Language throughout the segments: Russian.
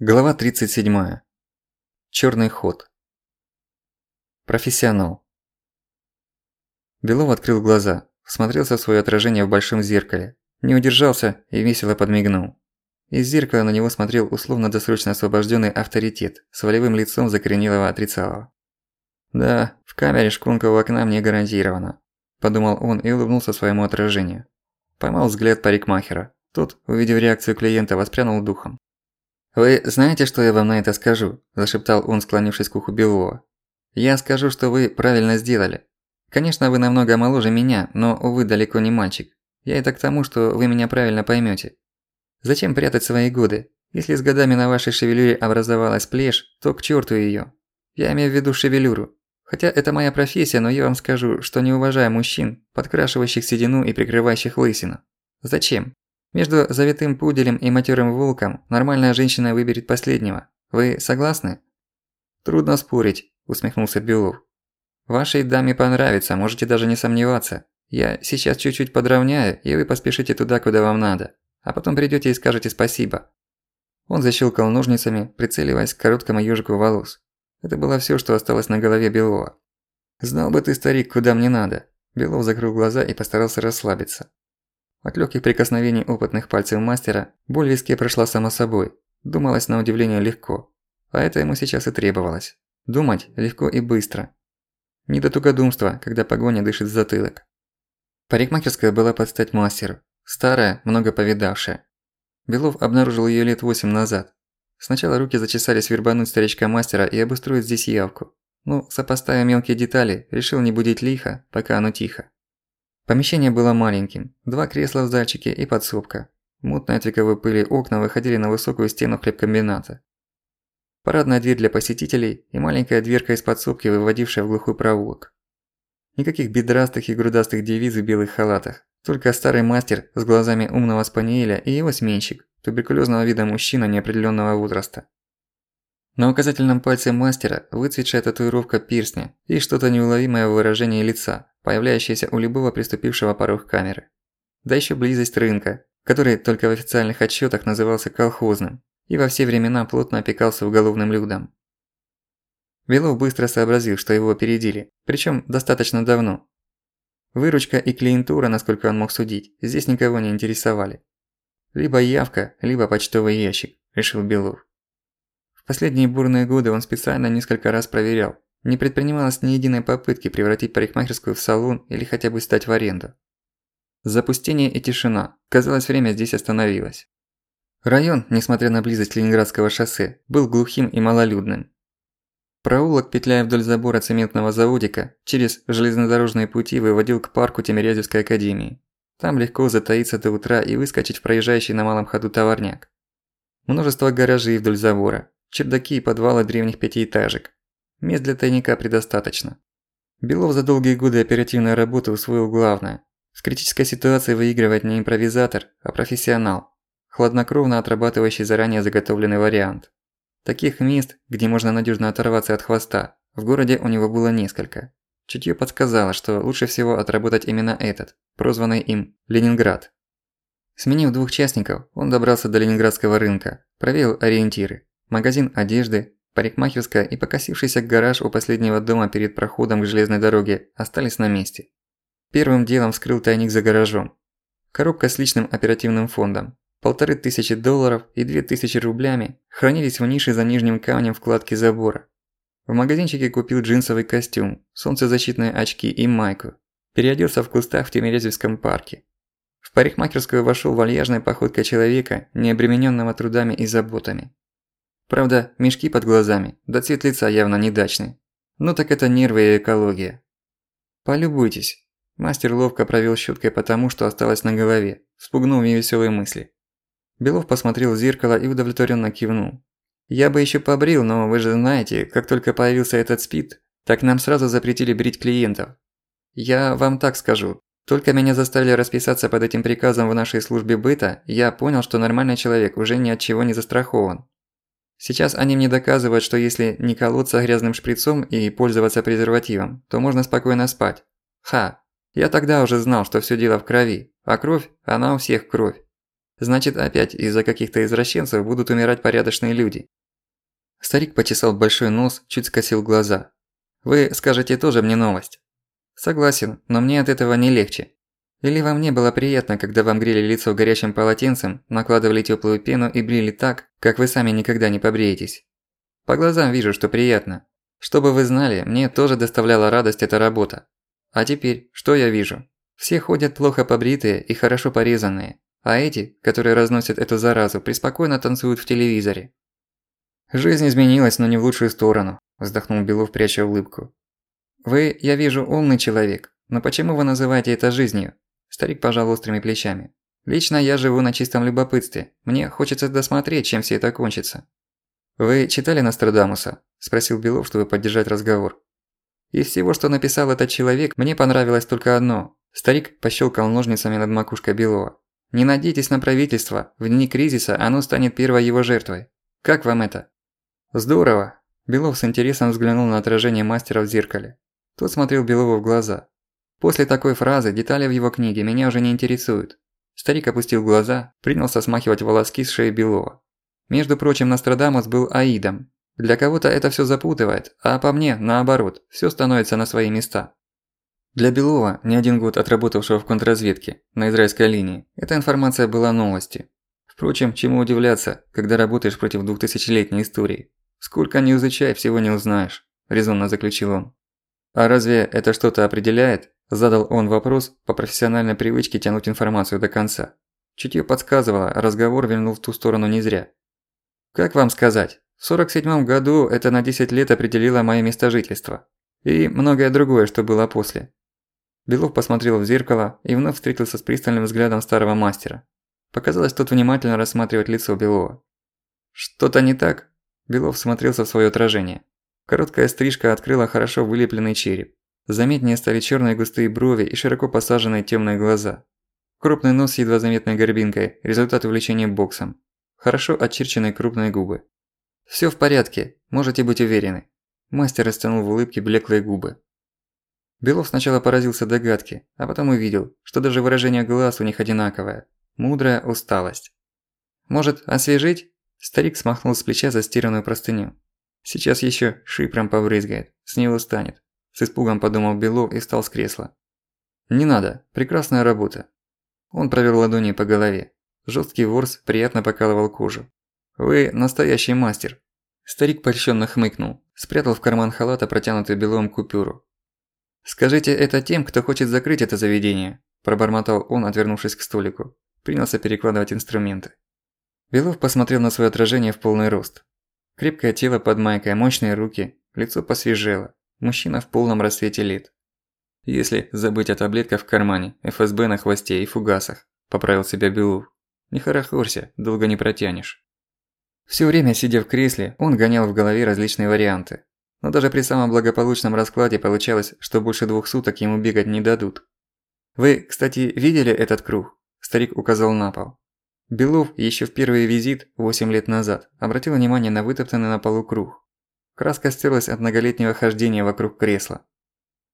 Глава 37. Чёрный ход. Профессионал. Белов открыл глаза, всмотрелся в своё отражение в большом зеркале, не удержался и весело подмигнул. Из зеркала на него смотрел условно-досрочно освобождённый авторитет с волевым лицом закоренелого отрицалого. «Да, в камере шконка у окна мне гарантирована», – подумал он и улыбнулся своему отражению. Поймал взгляд парикмахера. Тот, увидев реакцию клиента, воспрянул духом. «Вы знаете, что я вам на это скажу?» – зашептал он, склонившись к уху Белова. «Я скажу, что вы правильно сделали. Конечно, вы намного моложе меня, но, увы, далеко не мальчик. Я это к тому, что вы меня правильно поймёте. Зачем прятать свои годы? Если с годами на вашей шевелюре образовалась плешь, то к чёрту её. Я имею в виду шевелюру. Хотя это моя профессия, но я вам скажу, что не уважаю мужчин, подкрашивающих седину и прикрывающих лысину. Зачем? Между завитым пуделем и матерым волком нормальная женщина выберет последнего. Вы согласны? Трудно спорить, усмехнулся Белов. Вашей даме понравится, можете даже не сомневаться. Я сейчас чуть-чуть подровняю, и вы поспешите туда, куда вам надо. А потом придёте и скажете спасибо. Он защелкал ножницами, прицеливаясь к короткому ёжику волос. Это было всё, что осталось на голове Белова. «Знал бы ты, старик, куда мне надо». Белов закрыл глаза и постарался расслабиться. От легких прикосновений опытных пальцев мастера боль в виске прошла само собой. Думалось на удивление легко. А это ему сейчас и требовалось. Думать легко и быстро. Не до тугодумства, когда погоня дышит в затылок. Парикмахерская была под стать мастеру. Старая, много повидавшая. Белов обнаружил её лет восемь назад. Сначала руки зачесались вербануть старичка-мастера и обустроить здесь явку. Ну, сопоставя мелкие детали, решил не будить лихо, пока оно тихо. Помещение было маленьким. Два кресла в зальчике и подсобка. Мутные от вековой пыли окна выходили на высокую стену хлебкомбината. Парадная дверь для посетителей и маленькая дверка из подсобки, выводившая в глухой проулок. Никаких бедрастых и грудастых девиз в белых халатах. Только старый мастер с глазами умного спаниеля и его сменщик, туберкулезного вида мужчина неопределенного возраста. На указательном пальце мастера выцветшая татуировка пирсня и что-то неуловимое выражение лица, появляющееся у любого приступившего порог камеры. Да еще близость рынка, который только в официальных отчетах назывался колхозным и во все времена плотно опекался уголовным людом. Белов быстро сообразил, что его опередили, причем достаточно давно. Выручка и клиентура, насколько он мог судить, здесь никого не интересовали. Либо явка, либо почтовый ящик, решил Белов. Последние бурные годы он специально несколько раз проверял, не предпринималось ни единой попытки превратить парикмахерскую в салон или хотя бы стать в аренду. Запустение и тишина. Казалось, время здесь остановилось. Район, несмотря на близость Ленинградского шоссе, был глухим и малолюдным. Проулок, петляя вдоль забора цементного заводика, через железнодорожные пути выводил к парку Тимирязевской академии. Там легко затаиться до утра и выскочить в проезжающий на малом ходу товарняк. Множество гаражей вдоль забора, чердаки и подвалы древних пятиэтажек, Мест для тайника предостаточно. Белов за долгие годы оперативной работы усвоил главное. В критической ситуации выигрывает не импровизатор, а профессионал, хладнокровно отрабатывающий заранее заготовленный вариант. Таких мест, где можно надежно оторваться от хвоста, в городе у него было несколько. Чутьё подсказало, что лучше всего отработать именно этот, прозванный им Ленинград. Сменив двух частников, он добрался до ленинградского рынка, проверил ориентиры. Магазин одежды, Парикмахерская и покосившийся гараж у последнего дома перед проходом к железной дороге остались на месте. Первым делом вскрыл тайник за гаражом. Коробка с личным оперативным фондом. Полторы тысячи долларов и две тысячи рублями хранились в нише за нижним камнем вкладки забора. В магазинчике купил джинсовый костюм, солнцезащитные очки и майку. Переоделся в кустах в Тимирязевском парке. В парикмахерскую вошёл вальяжной походкой человека, не обременённого трудами и заботами. Правда, мешки под глазами, да цвет лица явно недачный. Ну так это нервы и экология. Полюбуйтесь. Мастер ловко провел щеткой по тому, что осталось на голове, спугнув невесёлые мысли. Белов посмотрел в зеркало и удовлетворенно кивнул. «Я бы еще побрил, но вы же знаете, как только появился этот спид, так нам сразу запретили брить клиентов. Я вам так скажу, только меня заставили расписаться под этим приказом в нашей службе быта, я понял, что нормальный человек уже ни от чего не застрахован. Сейчас они мне доказывают, что если не колоться грязным шприцом и пользоваться презервативом, то можно спокойно спать. Ха! Я тогда уже знал, что всё дело в крови, а кровь, она у всех кровь. Значит, опять из-за каких-то извращенцев будут умирать порядочные люди. Старик почесал большой нос, чуть скосил глаза. Вы скажете тоже мне новость. Согласен, но мне от этого не легче. Или вам не было приятно, когда вам грели лицо горячим полотенцем, накладывали теплую пену и брили так, как вы сами никогда не побреетесь? По глазам вижу, что приятно. Чтобы вы знали, мне тоже доставляла радость эта работа. А теперь, что я вижу? Все ходят плохо побритые и хорошо порезанные, а эти, которые разносят эту заразу, преспокойно танцуют в телевизоре. «Жизнь изменилась, но не в лучшую сторону», – вздохнул Белов, пряча улыбку. «Вы, я вижу, умный человек, но почему вы называете это жизнью?» Старик пожал острыми плечами. «Лично я живу на чистом любопытстве. Мне хочется досмотреть, чем все это кончится». «Вы читали Нострадамуса?» – спросил Белов, чтобы поддержать разговор. «Из всего, что написал этот человек, мне понравилось только одно». Старик пощелкал ножницами над макушкой Белова. «Не надейтесь на правительство. В дни кризиса оно станет первой его жертвой. Как вам это?» «Здорово!» Белов с интересом взглянул на отражение мастера в зеркале. Тот смотрел Белову в глаза. После такой фразы детали в его книге меня уже не интересуют. Старик опустил глаза, принялся смахивать волоски с шеи Белова. Между прочим, Нострадамус был Аидом. Для кого-то это всё запутывает, а по мне, наоборот, всё становится на свои места. Для Белова, не один год отработавшего в контрразведке, на израильской линии, эта информация была новостью. Впрочем, чему удивляться, когда работаешь против двухтысячелетней истории. Сколько не изучай, всего не узнаешь, резонно заключил он. А разве это что-то определяет? Задал он вопрос по профессиональной привычке тянуть информацию до конца. Чутьё подсказывало, разговор вильнул в ту сторону не зря. Как вам сказать? В 47 году это на 10 лет определило моё место жительства. И многое другое, что было после. Белов посмотрел в зеркало и вновь встретился с пристальным взглядом старого мастера. Показалось, тот внимательно рассматривает лицо Белова. «Что-то не так?» Белов смотрелся в своё отражение. Короткая стрижка открыла хорошо вылепленный череп. Заметнее стали черные густые брови и широко посаженные темные глаза. Крупный нос с едва заметной горбинкой – результат увлечения боксом. Хорошо очерченные крупные губы. Все в порядке, можете быть уверены. Мастер растянул в улыбке блеклые губы. Белов сначала поразился догадке, а потом увидел, что даже выражение глаз у них одинаковое. Мудрая усталость. «Может, освежить?» Старик смахнул с плеча застиранную простыню. «Сейчас ещё шипром побрызгает, с него станет. С испугом подумал Белов и встал с кресла. «Не надо, прекрасная работа». Он провел ладони по голове. Жесткий ворс приятно покалывал кожу. «Вы настоящий мастер». Старик польщённо хмыкнул, спрятал в карман халата протянутую Беловым купюру. «Скажите это тем, кто хочет закрыть это заведение», – пробормотал он, отвернувшись к столику. Принялся перекладывать инструменты. Белов посмотрел на своё отражение в полный рост. Крепкое тело под майкой, мощные руки, лицо посвежело. Мужчина в полном рассвете лет. Если забыть о таблетках в кармане, ФСБ на хвосте и фугасах, поправил себя Белов. Не хорохорься, долго не протянешь. Всё время сидя в кресле, он гонял в голове различные варианты. Но даже при самом благополучном раскладе получалось, что больше двух суток ему бегать не дадут. «Вы, кстати, видели этот круг?» – старик указал на пол. Белов ещё в первый визит, 8 лет назад, обратил внимание на вытоптанный на полу круг. Краска стерлась от многолетнего хождения вокруг кресла.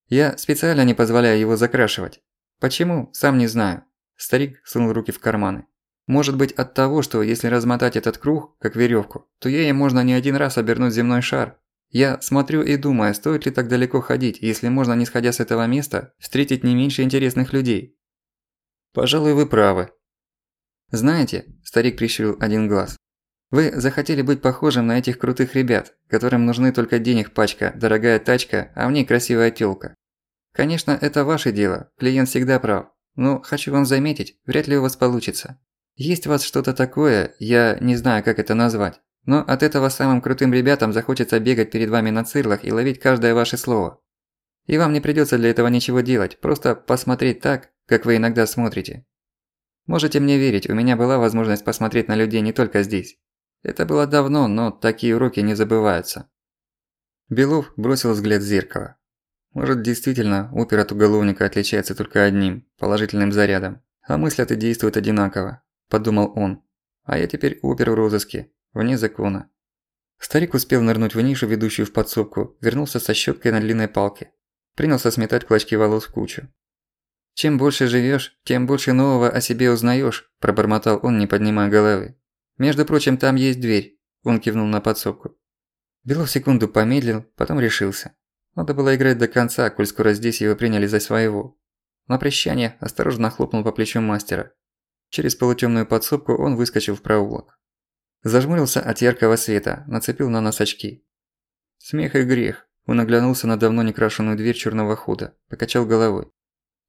Я специально не позволяю его закрашивать. Почему? Сам не знаю. Старик сунул руки в карманы. Может быть от того, что если размотать этот круг, как веревку, то ей можно не один раз обернуть земной шар. Я смотрю и думаю, стоит ли так далеко ходить, если можно, не сходя с этого места, встретить не меньше интересных людей. Пожалуй, вы правы. Знаете, старик прищурил один глаз. Вы захотели быть похожим на этих крутых ребят, которым нужны только денег пачка, дорогая тачка, а в ней красивая тёлка. Конечно, это ваше дело, клиент всегда прав. Но хочу вам заметить, вряд ли у вас получится. Есть у вас что-то такое, я не знаю, как это назвать. Но от этого самым крутым ребятам захочется бегать перед вами на цирлах и ловить каждое ваше слово. И вам не придётся для этого ничего делать, просто посмотреть так, как вы иногда смотрите. Можете мне верить, у меня была возможность посмотреть на людей не только здесь. Это было давно, но такие уроки не забываются. Белов бросил взгляд в зеркало. Может, действительно, опер от уголовника отличается только одним – положительным зарядом. А мыслят и действуют одинаково, подумал он. А я теперь опер в розыске, вне закона. Старик успел нырнуть в нишу, ведущую в подсобку, вернулся со щеткой на длинной палке. Принялся сметать клочки волос в кучу. «Чем больше живёшь, тем больше нового о себе узнаёшь», – пробормотал он, не поднимая головы. «Между прочим, там есть дверь», – он кивнул на подсобку. Белов секунду помедлил, потом решился. Надо было играть до конца, коль скоро здесь его приняли за своего. На прощание осторожно хлопнул по плечу мастера. Через полутемную подсобку он выскочил в проулок. Зажмурился от яркого света, нацепил на нос очки. Смех и грех. Он оглянулся на давно некрашенную дверь черного хода, покачал головой.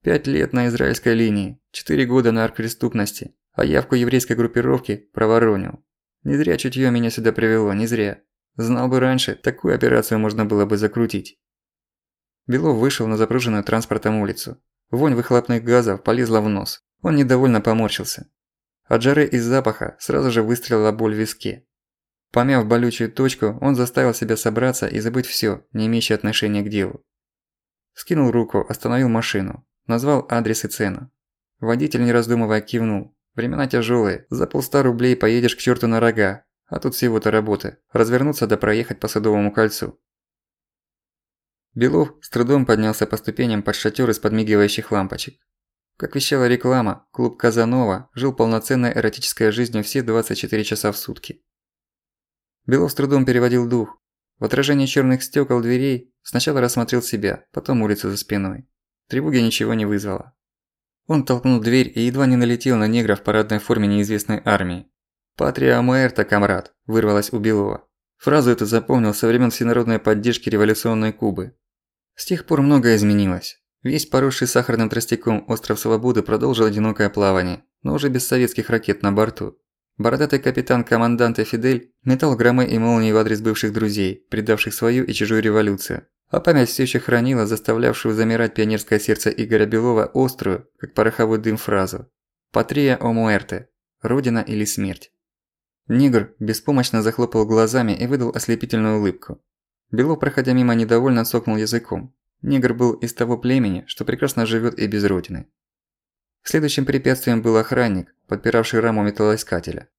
Пять лет на израильской линии, четыре года на аркпреступности, а явку еврейской группировки проворонил. Не зря чутьё меня сюда привело, не зря. Знал бы раньше, такую операцию можно было бы закрутить. Белов вышел на запруженную транспортом улицу. Вонь выхлопных газов полезла в нос. Он недовольно поморщился. От жары и запаха сразу же выстрелила боль в виске. Помяв болючую точку, он заставил себя собраться и забыть всё, не имеющее отношения к делу. Скинул руку, остановил машину, назвал адрес и цену. Водитель, не раздумывая, кивнул. Времена тяжёлые, за полста рублей поедешь к чёрту на рога, а тут всего-то работы. Развернуться да проехать по Садовому кольцу. Белов с трудом поднялся по ступеням под шатёр из подмигивающих лампочек. Как вещала реклама, клуб Казанова жил полноценной эротической жизнью все 24 часа в сутки. Белов с трудом переводил дух. В отражении чёрных стёкол дверей сначала рассмотрел себя, потом улицу за спиной. Тревоги ничего не вызвало. Он толкнул дверь и едва не налетел на негра в парадной форме неизвестной армии. «Патрия Муэрта, комрад!» – вырвалась у Белова. Фразу эту запомнил со времен всенародной поддержки революционной Кубы. С тех пор многое изменилось. Весь поросший сахарным тростником остров Свободы продолжил одинокое плавание, но уже без советских ракет на борту. Бородатый капитан-командант Фидель метал громы и молнии в адрес бывших друзей, предавших свою и чужую революцию. А память все еще хранила заставлявшую замирать пионерское сердце Игоря Белова острую, как пороховой дым фразу «Патрия о муэрте» – «Родина или смерть». Нигр беспомощно захлопал глазами и выдал ослепительную улыбку. Белов, проходя мимо, недовольно сокнул языком. Негр был из того племени, что прекрасно живет и без родины. Следующим препятствием был охранник, подпиравший раму металлоискателя.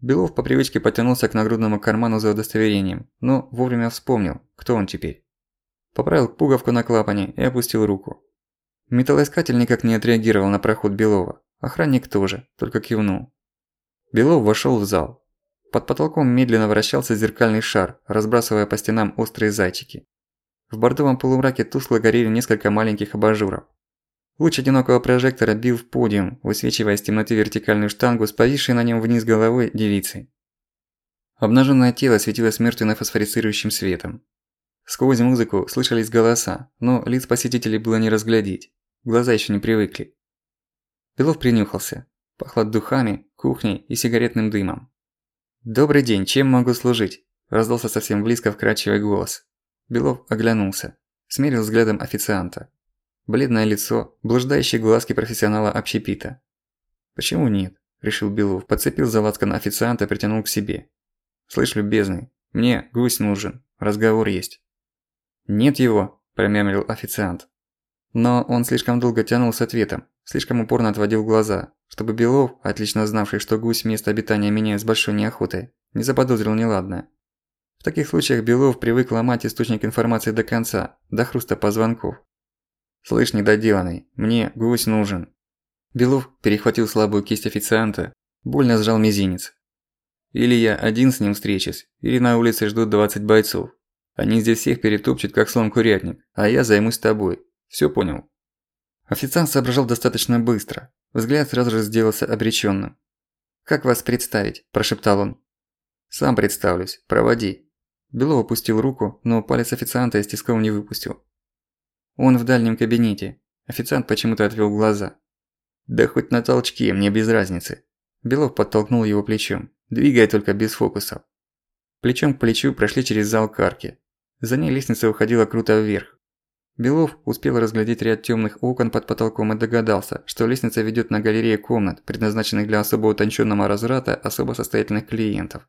Белов по привычке потянулся к нагрудному карману за удостоверением, но вовремя вспомнил, кто он теперь. Поправил пуговку на клапане и опустил руку. Металлоискатель никак не отреагировал на проход Белова. Охранник тоже, только кивнул. Белов вошёл в зал. Под потолком медленно вращался зеркальный шар, разбрасывая по стенам острые зайчики. В бордовом полумраке тускло горели несколько маленьких абажуров. Луч одинокого прожектора бил в подиум, высвечивая из темноты вертикальную штангу с повисшей на нем вниз головой девицей. Обнаженное тело светилось мертвенно-фосфорицирующим светом. Сквозь музыку слышались голоса, но лиц посетителей было не разглядеть. Глаза еще не привыкли. Белов принюхался. Пахло духами, кухней и сигаретным дымом. «Добрый день, чем могу служить?» – раздался совсем близко вкрадчивый голос. Белов оглянулся, смерил взглядом официанта. Бледное лицо, блуждающие глазки профессионала общепита. «Почему нет?» – решил Белов, подцепил за на официанта, притянул к себе. «Слышь, любезный, мне гусь нужен, разговор есть». «Нет его», – промямлил официант. Но он слишком долго тянул с ответом, слишком упорно отводил глаза, чтобы Белов, отлично знавший, что гусь место обитания меняет с большой неохотой, не заподозрил неладное. В таких случаях Белов привык ломать источник информации до конца, до хруста позвонков. «Слышь, недоделанный, мне гусь нужен». Белов перехватил слабую кисть официанта, больно сжал мизинец. «Или я один с ним встречусь, или на улице ждут 20 бойцов. Они здесь всех перетопчут, как слон курятник, а я займусь тобой. Всё понял?» Официант соображал достаточно быстро. Взгляд сразу же сделался обречённым. «Как вас представить?» – прошептал он. «Сам представлюсь. Проводи». Белов опустил руку, но палец официанта из тисков не выпустил. «Он в дальнем кабинете». Официант почему-то отвёл глаза. «Да хоть на толчке, мне без разницы». Белов подтолкнул его плечом. «Двигай только без фокусов». Плечом к плечу прошли через зал карки. За ней лестница уходила круто вверх. Белов успел разглядеть ряд тёмных окон под потолком и догадался, что лестница ведёт на галерею комнат, предназначенных для особо утончённого разврата особо состоятельных клиентов.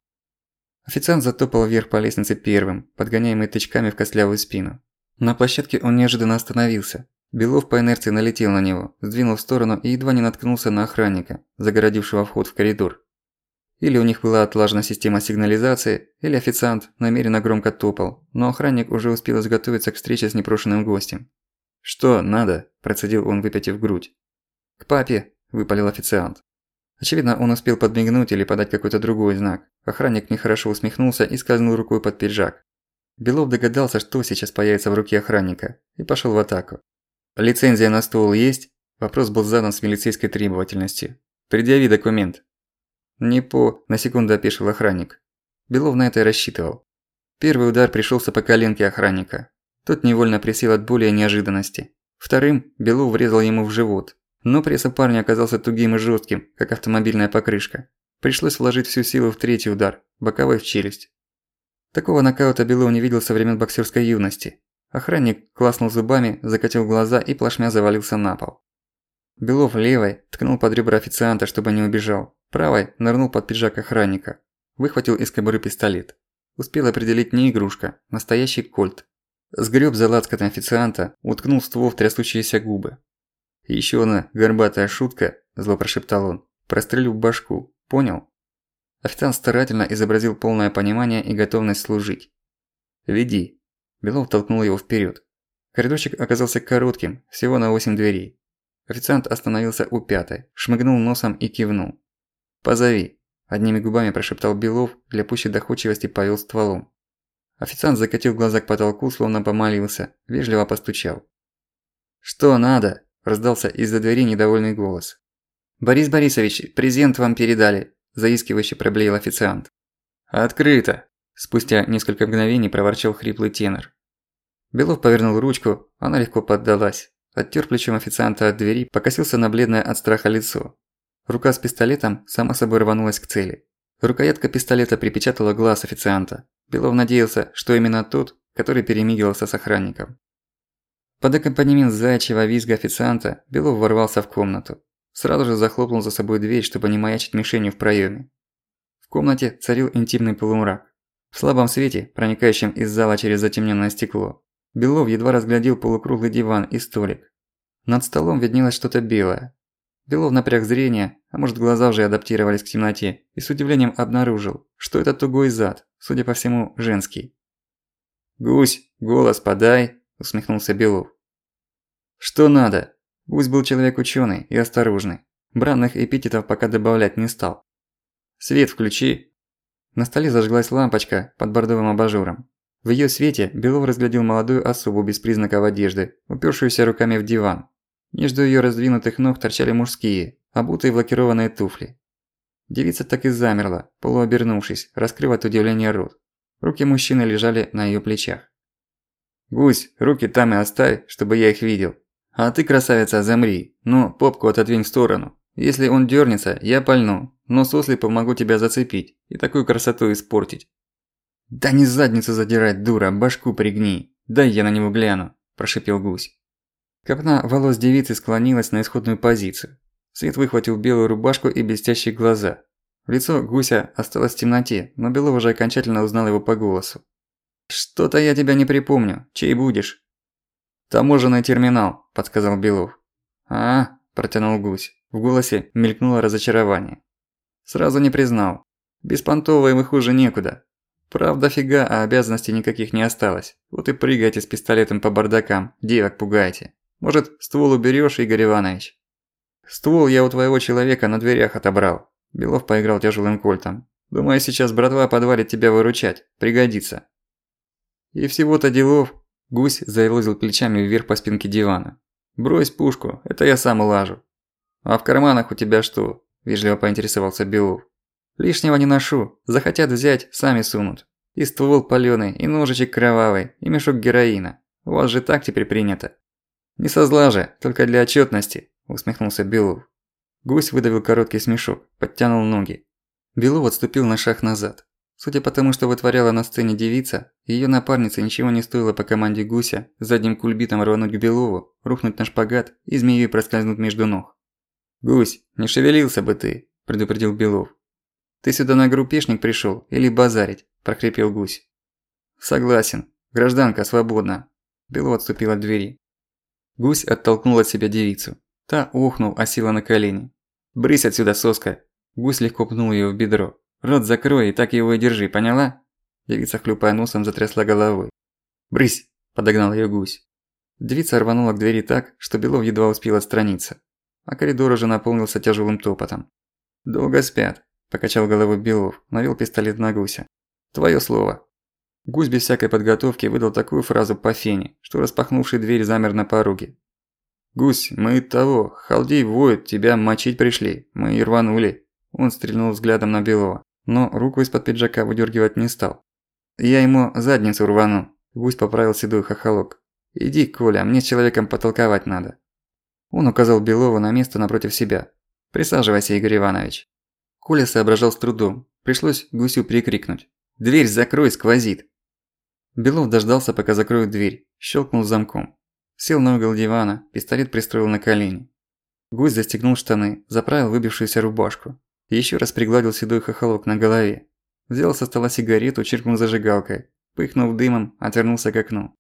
Официант затопал вверх по лестнице первым, подгоняемый тычками в костлявую спину. На площадке он неожиданно остановился. Белов по инерции налетел на него, сдвинул в сторону и едва не наткнулся на охранника, загородившего вход в коридор. Или у них была отлажена система сигнализации, или официант намеренно громко топал, но охранник уже успел изготовиться к встрече с непрошенным гостем. «Что надо?» – процедил он, выпятив грудь. «К папе!» – выпалил официант. Очевидно, он успел подмигнуть или подать какой-то другой знак. Охранник нехорошо усмехнулся и скользнул рукой под пиджак. Белов догадался, что сейчас появится в руке охранника, и пошел в атаку. «Лицензия на стол есть?» Вопрос был задан с милицейской требовательностью. «Предъяви документ». «Не по...» – на секунду опешил охранник. Белов на это и рассчитывал. Первый удар пришелся по коленке охранника. Тот невольно присел от боли и неожиданности. Вторым Белов врезал ему в живот. Но пресс у парня оказался тугим и жестким, как автомобильная покрышка. Пришлось вложить всю силу в третий удар, боковой в челюсть. Такого нокаута Белов не видел со времен боксерской юности. Охранник класнул зубами, закатил глаза и плашмя завалился на пол. Белов левой ткнул под ребра официанта, чтобы не убежал. Правой нырнул под пиджак охранника. Выхватил из кобуры пистолет. Успел определить не игрушка, настоящий кольт. Сгреб за лацкотом официанта, уткнул ствол в трясущиеся губы. «Ещё одна горбатая шутка», – зло прошептал он. «Прострелю в башку. Понял?» Официант старательно изобразил полное понимание и готовность служить. «Веди». Белов толкнул его вперёд. Коридорчик оказался коротким, всего на 8 дверей. Официант остановился у пятой, шмыгнул носом и кивнул. «Позови», – одними губами прошептал Белов, для пущей доходчивости повел стволом. Официант закатил глаза к потолку, словно помолился, вежливо постучал. «Что надо?» – раздался из-за двери недовольный голос. «Борис Борисович, презент вам передали», – заискивающе проблеял официант. «Открыто!» – спустя несколько мгновений проворчал хриплый тенор. Белов повернул ручку, она легко поддалась. Оттер плечом официанта от двери, покосился на бледное от страха лицо. Рука с пистолетом сама собой рванулась к цели. Рукоятка пистолета припечатала глаз официанта. Белов надеялся, что именно тот, который перемигивался с охранником. Под аккомпанемент заячьего визга официанта Белов ворвался в комнату. Сразу же захлопнул за собой дверь, чтобы не маячить мишенью в проеме. В комнате царил интимный полумрак. В слабом свете, проникающем из зала через затемненное стекло, Белов едва разглядел полукруглый диван и столик. Над столом виднелось что-то белое. Белов напряг зрение, а может глаза уже адаптировались к темноте, и с удивлением обнаружил, что это тугой зад, судя по всему, женский. «Гусь, голос подай!» – усмехнулся Белов. «Что надо?» Гусь был человек ученый и осторожный. Бранных эпитетов пока добавлять не стал. «Свет включи!» На столе зажглась лампочка под бордовым абажуром. В её свете Белов разглядел молодую особу без признаков одежды, упёршуюся руками в диван. Между её раздвинутых ног торчали мужские, обутые в лакированные туфли. Девица так и замерла, полуобернувшись, раскрыв от удивления рот. Руки мужчины лежали на её плечах. «Гусь, руки там и оставь, чтобы я их видел. А ты, красавица, замри, но попку отодвинь в сторону. Если он дёрнется, я пальну, но сослепом могу тебя зацепить и такую красоту испортить. «Да не задницу задирать, дура, башку пригни. Дай я на него гляну», – прошипел гусь. Копна волос девицы склонилась на исходную позицию. Свет выхватил белую рубашку и блестящие глаза. Лицо гуся осталось в темноте, но Белов уже окончательно узнал его по голосу. «Что-то я тебя не припомню. Чей будешь?» «Таможенный терминал», – подсказал Белов. «А?» – протянул гусь. В голосе мелькнуло разочарование. «Сразу не признал. Беспонтовые вы хуже некуда. Правда фига, а обязанностей никаких не осталось. Вот и прыгайте с пистолетом по бардакам, девок пугайте. Может, ствол уберёшь, Игорь Иванович? Ствол я у твоего человека на дверях отобрал. Белов поиграл тяжелым кольтом. Думаю, сейчас братва подвалит тебя выручать. Пригодится. И всего-то делов. Гусь заилозил плечами вверх по спинке дивана. Брось пушку, это я сам улажу. А в карманах у тебя что? Вежливо поинтересовался Белов. Лишнего не ношу. Захотят взять, сами сунут. И ствол палёный, и ножичек кровавый, и мешок героина. У вас же так теперь принято. Не со зла же, только для отчетности, усмехнулся Белов. Гусь выдавил короткий смешок, подтянул ноги. Белов отступил на шаг назад. Судя по тому, что вытворяла на сцене девица, ее напарнице ничего не стоило по команде гуся задним кульбитом рвануть к Белову, рухнуть на шпагат и змеей проскользнуть между ног. «Гусь, не шевелился бы ты», – предупредил Белов. «Ты сюда на группешник пришёл или базарить?» – прохрипел гусь. «Согласен. Гражданка свободна». Бело отступил от двери. Гусь оттолкнул от себя девицу. Та охнул, осела на колени. «Брысь отсюда, соска!» Гусь легко пнул её в бедро. «Рот закрой и так его и держи, поняла?» Девица, хлюпая носом, затрясла головой. «Брысь!» – подогнал её гусь. Девица рванула к двери так, что Белов едва успел отстраниться. А коридор уже наполнился тяжелым топотом. «Долго спят», – покачал головой Белов, навел пистолет на гуся. «Твоё слово». Гусь без всякой подготовки выдал такую фразу по фене, что распахнувший дверь замер на пороге. «Гусь, мы того, халдей воют, тебя мочить пришли, мы и рванули». Он стрельнул взглядом на Белова, но руку из-под пиджака выдергивать не стал. «Я ему задницу рвану», – гусь поправил седой хохолок. «Иди, Коля, мне с человеком потолковать надо». Он указал Белову на место напротив себя. «Присаживайся, Игорь Иванович». Коля соображал с трудом. Пришлось гусю прикрикнуть. «Дверь закрой, сквозит!» Белов дождался, пока закроют дверь. Щелкнул замком. Сел на угол дивана, пистолет пристроил на колени. Гусь застегнул штаны, заправил выбившуюся рубашку. Еще раз пригладил седой хохолок на голове. Взял со стола сигарету, чиркнул зажигалкой. Пыхнув дымом, отвернулся к окну.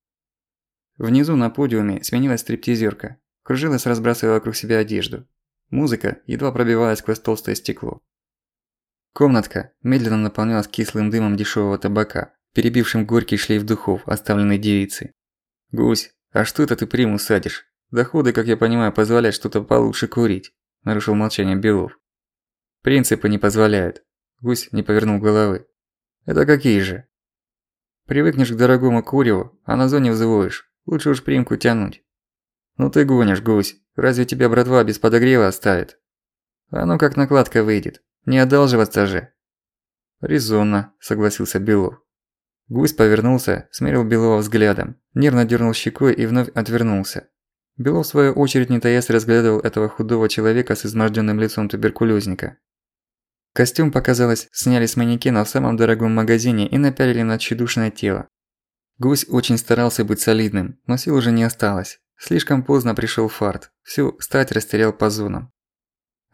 Внизу на подиуме сменилась стриптизерка. Кружилась, разбрасывая вокруг себя одежду. Музыка едва пробивалась сквозь толстое стекло. Комнатка медленно наполнялась кислым дымом дешевого табака, перебившим горький шлейф духов, оставленный девицей. «Гусь, а что это ты приму садишь? Доходы, как я понимаю, позволяют что-то получше курить», – нарушил молчание Белов. «Принципы не позволяют». Гусь не повернул головы. «Это какие же?» «Привыкнешь к дорогому куреву, а на зоне взвоишь. Лучше уж примку тянуть». «Ну ты гонишь, гусь. Разве тебя братва без подогрева оставит?» «А ну как накладка выйдет. Не одалживаться же». «Резонно», – согласился Белов. Гусь повернулся, смерил Белова взглядом, нервно дернул щекой и вновь отвернулся. Белов в свою очередь не таясь разглядывал этого худого человека с изможденным лицом туберкулезника. Костюм, показалось, сняли с манекена в самом дорогом магазине и напялили на тщедушное тело. Гусь очень старался быть солидным, но сил уже не осталось. Слишком поздно пришел фарт, всю стать растерял по зонам.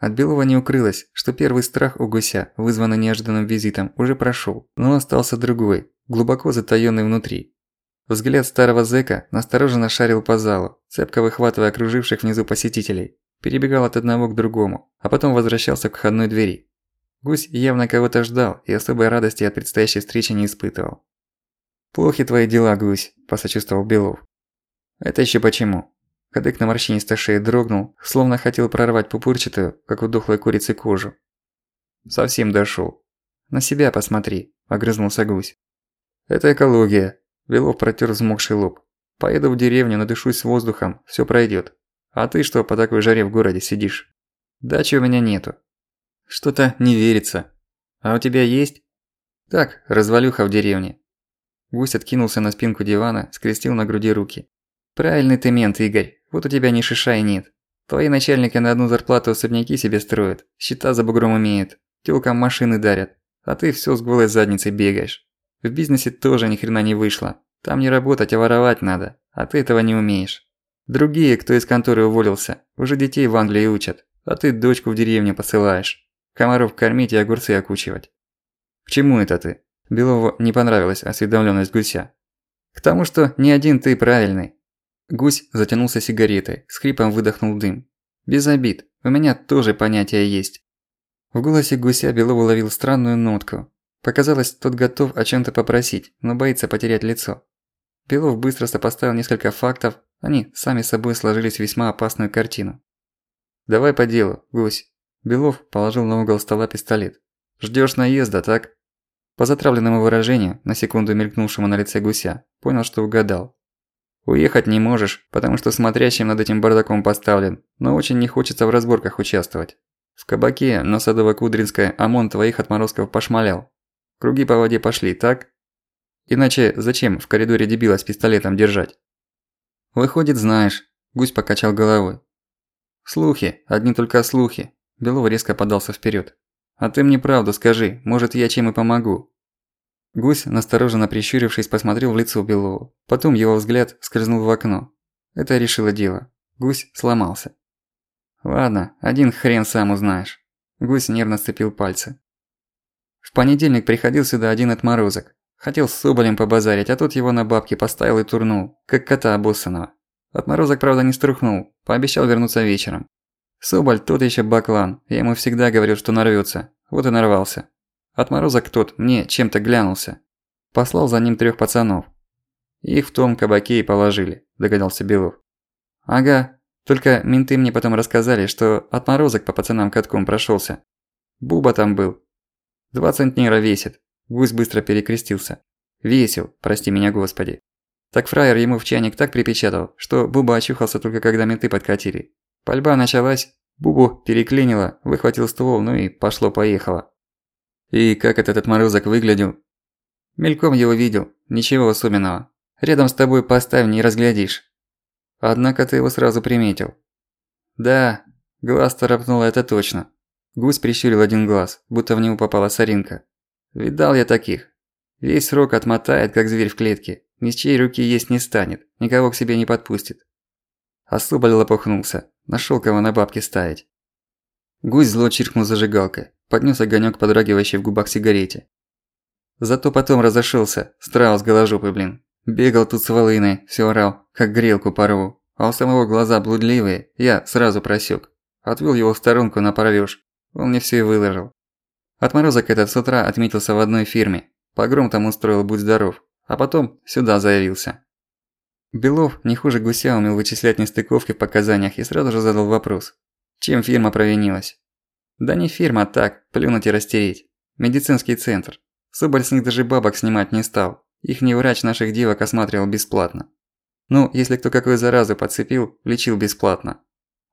От Белого не укрылось, что первый страх у гуся, вызванный неожиданным визитом, уже прошел, но остался другой, глубоко затаённый внутри. Взгляд старого зэка настороженно шарил по залу, цепко выхватывая окруживших внизу посетителей, перебегал от одного к другому, а потом возвращался к входной двери. Гусь явно кого-то ждал и особой радости от предстоящей встречи не испытывал. «Плохи твои дела, гусь», – посочувствовал Белов. «Это ещё почему?» Кадык на морщинистой шее дрогнул, словно хотел прорвать пупырчатую, как у дохлой курицы, кожу. «Совсем дошёл. На себя посмотри», – огрызнулся гусь. «Это экология», – Белов протер взмокший лоб. «Поеду в деревню, надышусь воздухом, всё пройдёт. А ты что по такой жаре в городе сидишь? Дачи у меня нету. Что-то не верится. А у тебя есть?» «Так, развалюха в деревне». Гусь откинулся на спинку дивана, скрестил на груди руки. «Правильный ты мент, Игорь. Вот у тебя ни шиша и нет. Твои начальники на одну зарплату особняки себе строят, счета за бугром имеют, тёлкам машины дарят, а ты всё с голой задницей бегаешь. В бизнесе тоже ни хрена не вышло. Там не работать, а воровать надо, а ты этого не умеешь. Другие, кто из конторы уволился, уже детей в Англии учат, а ты дочку в деревню посылаешь. Комаров кормить и огурцы окучивать. К чему это ты? Белову не понравилась осведомлённость гуся. К тому, что не один ты правильный. Гусь затянулся сигаретой, с хрипом выдохнул дым. «Без обид, у меня тоже понятия есть». В голосе гуся Белов уловил странную нотку. Показалось, тот готов о чем то попросить, но боится потерять лицо. Белов быстро сопоставил несколько фактов, они сами собой сложились в весьма опасную картину. «Давай по делу, гусь». Белов положил на угол стола пистолет. «Ждёшь наезда, так?» По затравленному выражению, на секунду мелькнувшему на лице гуся, понял, что угадал. Уехать не можешь, потому что смотрящим над этим бардаком поставлен, но очень не хочется в разборках участвовать. В кабаке на Садово-Кудринской ОМОН твоих отморозков пошмалял. Круги по воде пошли, так? Иначе зачем в коридоре дебила с пистолетом держать? Выходит, знаешь. Гусь покачал головой. Слухи, одни только слухи. Белов резко подался вперед. А ты мне правду скажи, может я чем и помогу. Гусь, настороженно прищурившись, посмотрел в лицо Белову. Потом его взгляд скользнул в окно. Это решило дело. Гусь сломался. «Ладно, один хрен сам узнаешь». Гусь нервно сцепил пальцы. В понедельник приходил сюда один отморозок. Хотел с Соболем побазарить, а тот его на бабки поставил и турнул, как кота обоссанного. Отморозок, правда, не струхнул, пообещал вернуться вечером. Соболь тот еще баклан, я ему всегда говорил, что нарвется. Вот и нарвался. Отморозок тот мне чем-то глянулся. Послал за ним трех пацанов. Их в том кабаке и положили. – догадался Белов. «Ага, только менты мне потом рассказали, что отморозок по пацанам катком прошёлся. Буба там был. Два центнера весит». Гусь быстро перекрестился. «Весил, прости меня, господи». Так фраер ему в чайник так припечатал, что Буба очухался только когда менты подкатили. Пальба началась, Бубу переклинило, выхватил ствол, ну и пошло-поехало. И как этот отморозок выглядел? Мельком его видел, ничего особенного. Рядом с тобой поставь, не разглядишь. Однако ты его сразу приметил. Да, глаз торопнуло это точно. Гусь прищурил один глаз, будто в него попала соринка. Видал я таких. Весь срок отмотает, как зверь в клетке. Ни с чьей руки есть не станет, никого к себе не подпустит. А лопухнулся, нашёл кого на бабки ставить. Гусь зло чиркнул зажигалкой, поднёс огонёк, подрагивающий в губах сигарете. Зато потом разошёлся, страус голожопый, блин. Бегал тут с волыной, всё орал, как грелку порву. А у самого глаза блудливые, я сразу просёк. Отвёл его в сторонку на порвёшь. Он мне всё и выложил. Отморозок этот с утра отметился в одной фирме. Погром там устроил, будь здоров. А потом сюда заявился. Белов не хуже гуся умел вычислять нестыковки в показаниях и сразу же задал вопрос. Чем фирма провинилась? Да не фирма, а так, плюнуть и растереть. Медицинский центр. Соболь с них даже бабок снимать не стал. Их не врач наших девок осматривал бесплатно. Ну, если кто какой заразу подцепил, лечил бесплатно.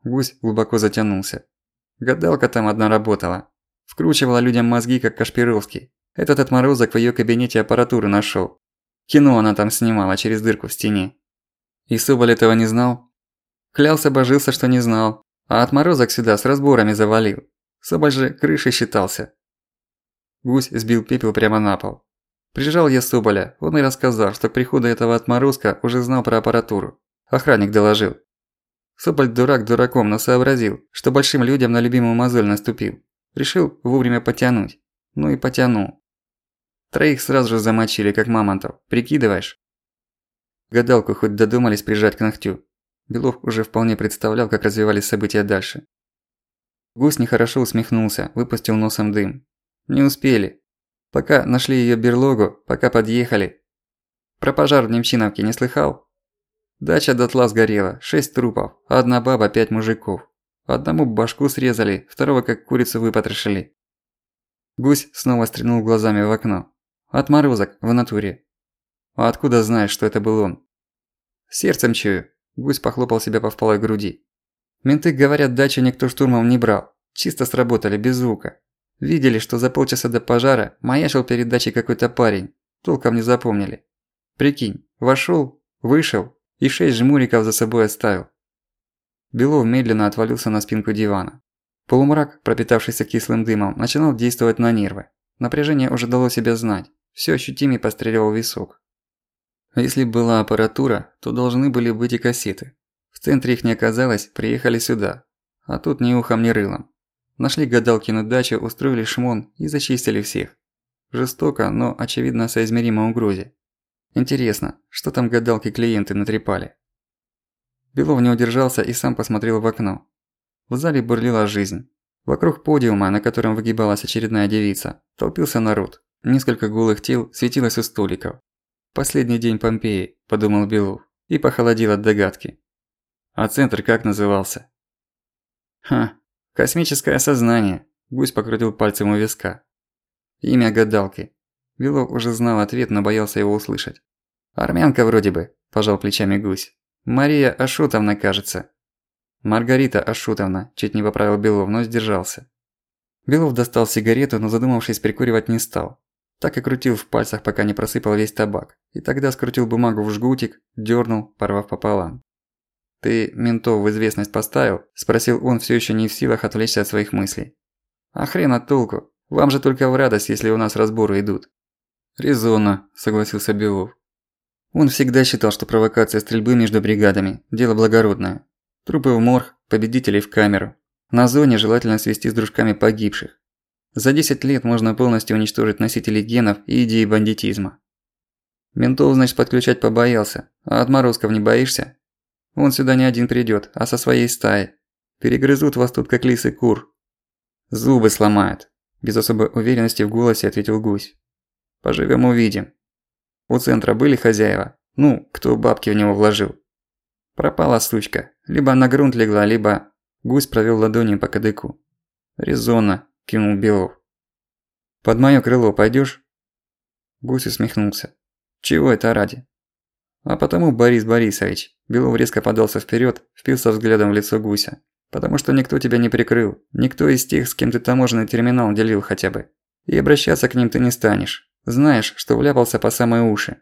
Гусь глубоко затянулся. Гадалка там одна работала. Вкручивала людям мозги, как Кашпировский. Этот отморозок в её кабинете аппаратуру нашёл. Кино она там снимала через дырку в стене. И Соболь этого не знал? Клялся-божился, что не знал. А отморозок сюда с разборами завалил. Соболь же крышей считался. Гусь сбил пепел прямо на пол. Приезжал я Соболя, он и рассказал, что к приходу этого отморозка уже знал про аппаратуру. Охранник доложил. Соболь дурак дураком, но сообразил, что большим людям на любимую мозоль наступил. Решил вовремя потянуть. Ну и потянул. Троих сразу же замочили, как мамонтов. Прикидываешь? Гадалку хоть додумались прижать к ногтю. Белов уже вполне представлял, как развивались события дальше. Гусь нехорошо усмехнулся, выпустил носом дым. Не успели. Пока нашли её берлогу, пока подъехали. Про пожар в Немчиновке не слыхал? Дача дотла сгорела, шесть трупов, одна баба, пять мужиков. Одному башку срезали, второго как курицу выпотрошили. Гусь снова стрельнул глазами в окно. Отморозок, в натуре. А откуда знаешь, что это был он? Сердцем чую. Гусь похлопал себя по впалой груди. Менты говорят, дачу никто штурмом не брал. Чисто сработали, без звука. Видели, что за полчаса до пожара маячил перед дачей какой-то парень. Толком не запомнили. Прикинь, вошёл, вышел и шесть жмуриков за собой оставил. Белов медленно отвалился на спинку дивана. Полумрак, пропитавшийся кислым дымом, начинал действовать на нервы. Напряжение уже дало себя знать. Всё ощутимее постреливал висок. Если была аппаратура, то должны были быть и кассеты. В центре их не оказалось, приехали сюда. А тут ни ухом, ни рылом. Нашли гадалкину дачу, устроили шмон и зачистили всех. Жестоко, но очевидно соизмеримо угрозе. Интересно, что там гадалки клиенты натрепали? Белов не удержался и сам посмотрел в окно. В зале бурлила жизнь. Вокруг подиума, на котором выгибалась очередная девица, толпился народ. Несколько голых тел светилось у столиков. «Последний день Помпеи», – подумал Белов, и похолодел от догадки. А центр как назывался? Ха, космическое сознание. Гусь покрутил пальцем у виска. Имя гадалки. Белов уже знал ответ, но боялся его услышать. «Армянка вроде бы», – пожал плечами гусь. «Мария Ашутовна, кажется». «Маргарита Ашутовна», – чуть не поправил Белов, но сдержался. Белов достал сигарету, но задумавшись, прикуривать не стал. Так и крутил в пальцах, пока не просыпал весь табак. И тогда скрутил бумагу в жгутик, дернул, порвав пополам. «Ты ментов в известность поставил?» – спросил он, все еще не в силах отвлечься от своих мыслей. «А от толку. Вам же только в радость, если у нас разборы идут». «Резонно», – согласился Белов. Он всегда считал, что провокация стрельбы между бригадами – дело благородное. Трупы в морг, победителей в камеру. На зоне желательно свести с дружками погибших. За 10 лет можно полностью уничтожить носителей генов и идеи бандитизма. Ментов, значит, подключать побоялся, а отморозков не боишься? Он сюда не один придёт, а со своей стаей. Перегрызут вас тут как лисы кур. Зубы сломают. Без особой уверенности в голосе ответил гусь. Поживем увидим. У центра были хозяева? Ну, кто бабки в него вложил? Пропала сучка. Либо на грунт легла, либо... Гусь провёл ладонью по кадыку. «Резонно», – кинул Белов. «Под моё крыло пойдёшь?» Гусь усмехнулся. «Чего это ради?» «А потому, Борис Борисович», – Белов резко подался вперёд, впился взглядом в лицо гуся. «Потому что никто тебя не прикрыл. Никто из тех, с кем ты таможенный терминал делил хотя бы. И обращаться к ним ты не станешь. Знаешь, что вляпался по самые уши.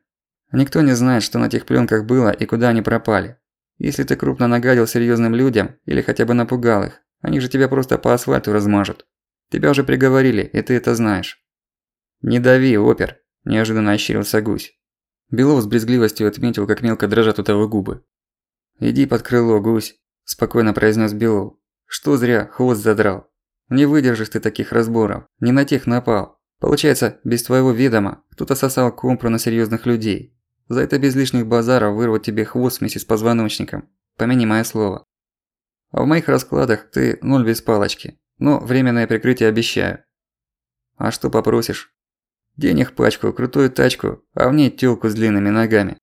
Никто не знает, что на тех плёнках было и куда они пропали. Если ты крупно нагадил серьёзным людям или хотя бы напугал их, они же тебя просто по асфальту размажут. Тебя уже приговорили, и ты это знаешь». «Не дави, опер», – неожиданно ощерился гусь. Белов с брезгливостью отметил, как мелко дрожат у того губы. «Иди под крыло, гусь», – спокойно произнес Белов. «Что зря, хвост задрал. Не выдержишь ты таких разборов, не на тех напал. Получается, без твоего ведома кто-то сосал компру на серьёзных людей. За это без лишних базаров вырвать тебе хвост вместе с позвоночником. Помяни мое слово. А в моих раскладах ты ноль без палочки, но временное прикрытие обещаю. А что попросишь? Денег пачку, крутую тачку, а в ней тёлку с длинными ногами.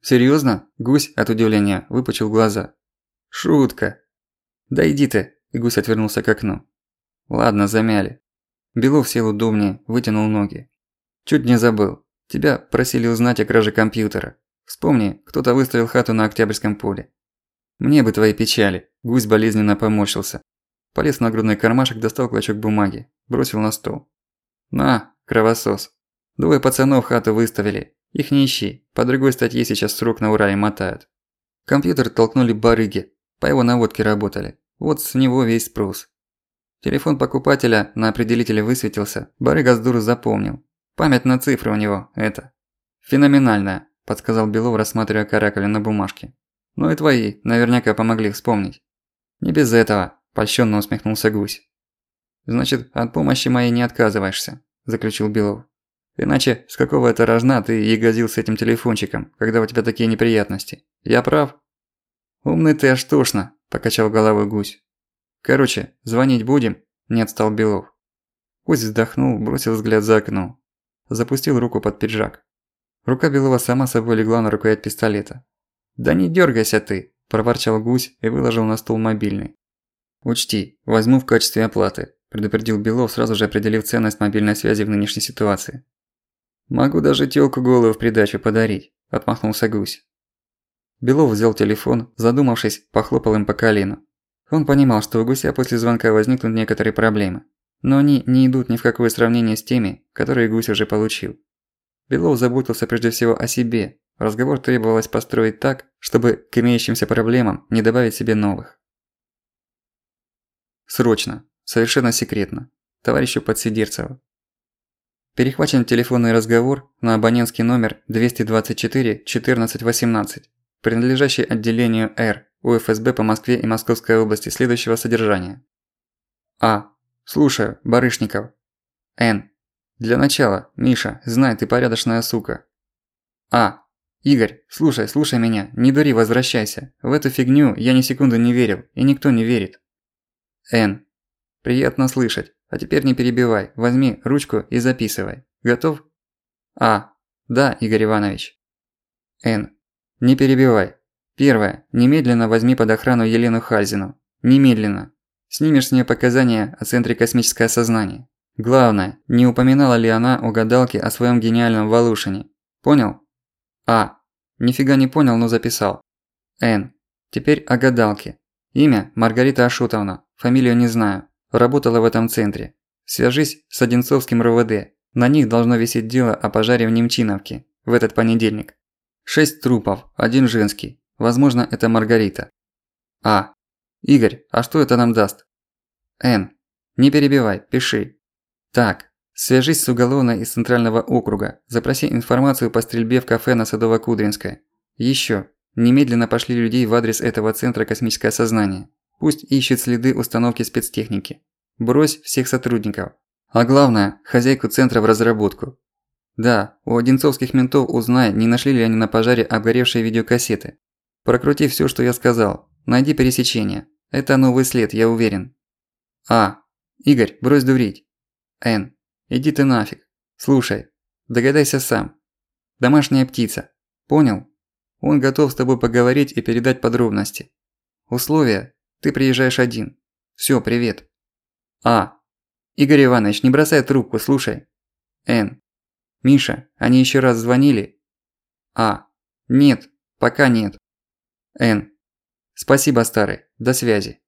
Серьёзно? Гусь от удивления выпучил глаза. Шутка. Да иди ты, и гусь отвернулся к окну. Ладно, замяли. Белов сел удобнее, вытянул ноги. Чуть не забыл. Тебя просили узнать о краже компьютера. Вспомни, кто-то выставил хату на Октябрьском поле. Мне бы твои печали. Гусь болезненно поморщился. Полез в нагрудный кармашек, достал клочок бумаги. Бросил на стол. На, кровосос. Двое пацанов хату выставили. Их не ищи. По другой статье сейчас срок на Урале мотают. Компьютер толкнули барыги. По его наводке работали. Вот с него весь спрос. Телефон покупателя на определителе высветился, барыга с дуру запомнил. Память на цифры у него, это. Феноменальная, подсказал Белов, рассматривая каракули на бумажке. Ну и твои, наверняка помогли вспомнить. Не без этого, польщённо усмехнулся гусь. Значит, от помощи моей не отказываешься, заключил Белов. Иначе с какого это рожна ты ягозил с этим телефончиком, когда у тебя такие неприятности? Я прав? Умный ты аж тошно, покачал головой гусь. Короче, звонить будем?» – не отстал Белов. Кузь вздохнул, бросил взгляд за окно. Запустил руку под пиджак. Рука Белова сама собой легла на рукоять пистолета. «Да не дёргайся ты!» – проворчал гусь и выложил на стол мобильный. «Учти, возьму в качестве оплаты», – предупредил Белов, сразу же определив ценность мобильной связи в нынешней ситуации. «Могу даже тёлку голую в придачу подарить», – отмахнулся гусь. Белов взял телефон, задумавшись, похлопал им по колену. Он понимал, что у гуся после звонка возникнут некоторые проблемы, но они не идут ни в какое сравнение с теми, которые гусь уже получил. Белов заботился прежде всего о себе, разговор требовалось построить так, чтобы к имеющимся проблемам не добавить себе новых. Срочно, совершенно секретно, товарищу Подсидерцеву. Перехвачен телефонный разговор на абонентский номер 224 14 18, принадлежащий отделению Р УФСБ по Москве и Московской области следующего содержания. А. Слушаю, Барышников. Н. Для начала, Миша, знай, ты порядочная сука. А. Игорь, слушай, слушай меня, не дури, возвращайся. В эту фигню я ни секунды не верил, и никто не верит. Н. Приятно слышать. А теперь не перебивай, возьми ручку и записывай. Готов? А. Да, Игорь Иванович. Н. Не перебивай. Первое. Немедленно возьми под охрану Елену Хальзину. Немедленно. Снимешь с нее показания о Центре космическое сознание. Главное, не упоминала ли она у гадалки о своем гениальном Валушине. Понял? А. Нифига не понял, но записал. Н. Теперь о гадалке. Имя – Маргарита Ашутовна. Фамилию не знаю. Работала в этом центре. Свяжись с Одинцовским РОВД. На них должно висеть дело о пожаре в Немчиновке в этот понедельник. Шесть трупов, один женский. Возможно, это Маргарита. А. Игорь, а что это нам даст? Н. Не перебивай, пиши. Так, свяжись с уголовной из Центрального округа, запроси информацию по стрельбе в кафе на Садово-Кудринской. Ещё, немедленно пошли людей в адрес этого центра космическое сознание. Пусть ищет следы установки спецтехники. Брось всех сотрудников. А главное, хозяйку центра в разработку. Да, у одинцовских ментов узнай, не нашли ли они на пожаре обгоревшие видеокассеты. Прокрути всё, что я сказал. Найди пересечение. Это новый след, я уверен. А. Игорь, брось дурить. Н. Иди ты нафиг. Слушай. Догадайся сам. Домашняя птица. Понял? Он готов с тобой поговорить и передать подробности. Условия – ты приезжаешь один. Всё, привет. А. Игорь Иванович, не бросай трубку, слушай. Н. Миша, они ещё раз звонили? А. Нет, пока нет. Н. Спасибо, старый. До связи.